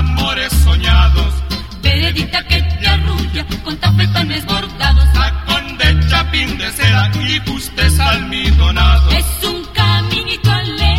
مورے سویا دوستی نکلے